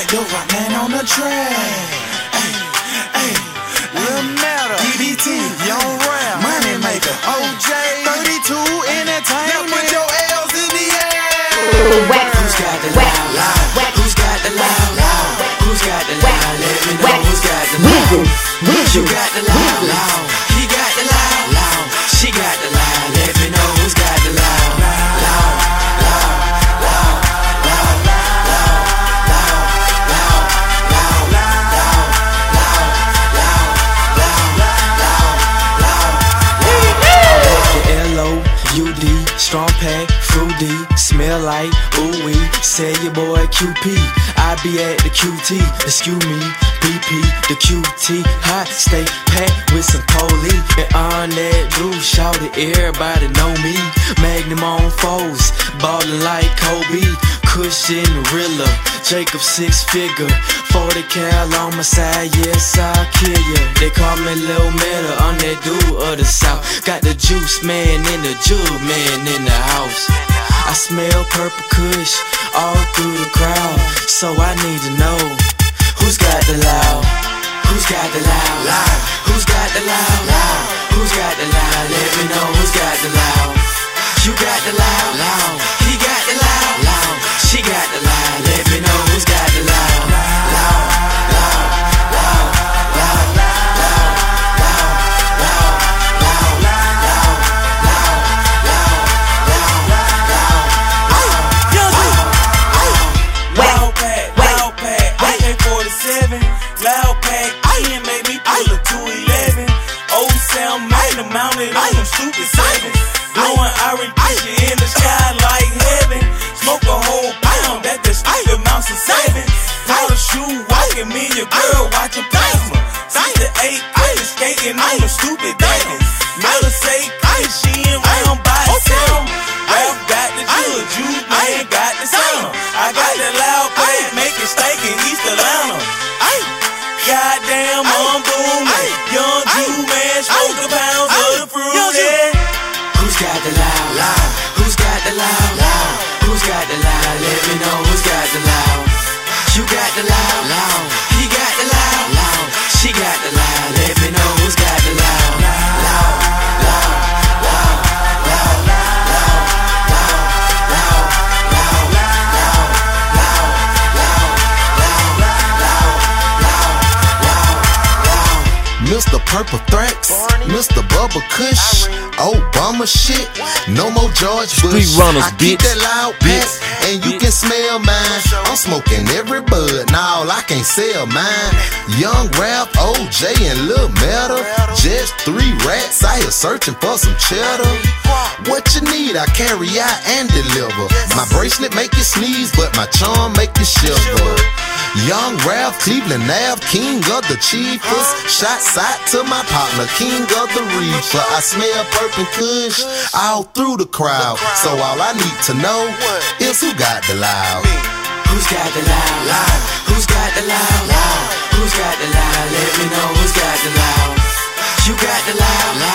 like the rock man on the track. Hey, hey, Lil Matter, DBT, Young Rap, Money Maker, OJ, 32 Entertainment. Now put your L's in the air. Whack. Who's got the loud, loud? Who's got the loud, loud? Who's got the loud? Let me know who's got the loud. You got the loud. Strong pack, fruity, smell like ooh wee. Say your boy QP, I be at the QT, excuse me, BP, the QT, hot stay packed with some police. And that Drew, shout it, everybody know me. Magnum on foes, ballin' like Kobe, cushion Rilla, Jacob six figure, 40 cal on my side, yes I'll kill ya. They call me Lil Meta, I'm that dude of the South. Got the juice man in the jug man in the house. I smell purple kush all through the crowd, so I need to know who's got the loud, who's got the loud, loud, who's got the loud, mounted on them stupid sevens. Blowing iridescent in the sky like heaven. Smoke a whole pound, that the stupid mouse of seven. Powder shoe walking, me and your girl watching plasma. See the eight, I was skating on them stupid daggers. Miller say, she ain't round by herself. Ralph got the judge, juice man got Mr. Purple Thrax, Mr. Bubba Kush, Obama shit, no more George Bush. Street runners, I keep that loud pack, and you can smell mine. I'm smoking every bud, now I can't sell mine. Young Rap, OJ, and Lil Metal, just three rats out here searching for some cheddar. What you need, I carry out and deliver. My bracelet make you sneeze, but my charm make you shiver. Young Ralph, Cleveland Ave, king of the chiefers. Shot out to my partner, king of the reefer. I smell purple kush all through the crowd. So all I need to know is who got the loud. Who's got the loud, loud? Who's got the loud, loud? Who's got the loud? Let me know who's got the loud. You got the loud, loud.